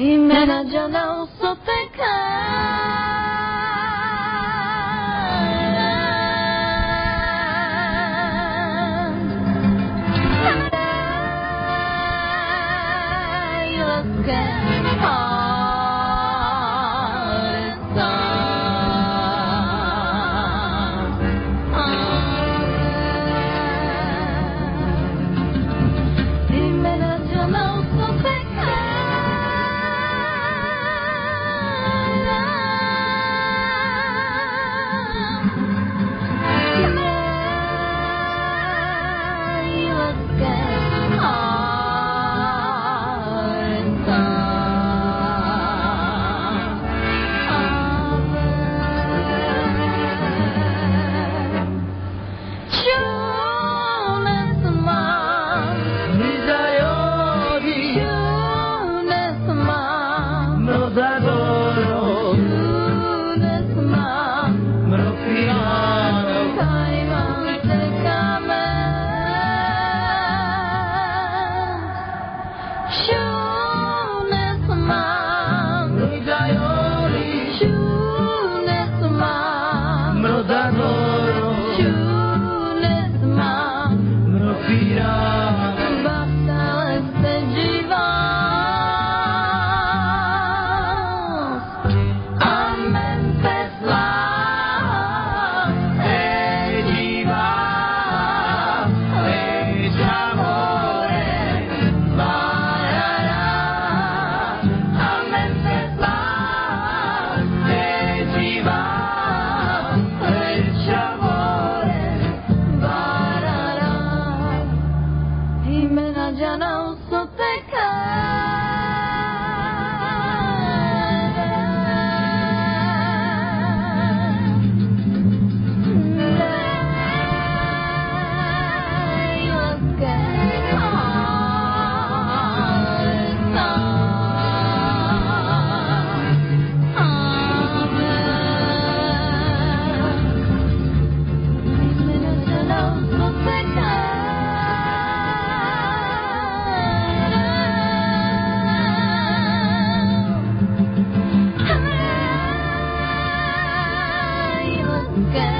E Menina, eu não sou pecado. Já não sou pecada. Não, eu quero. good.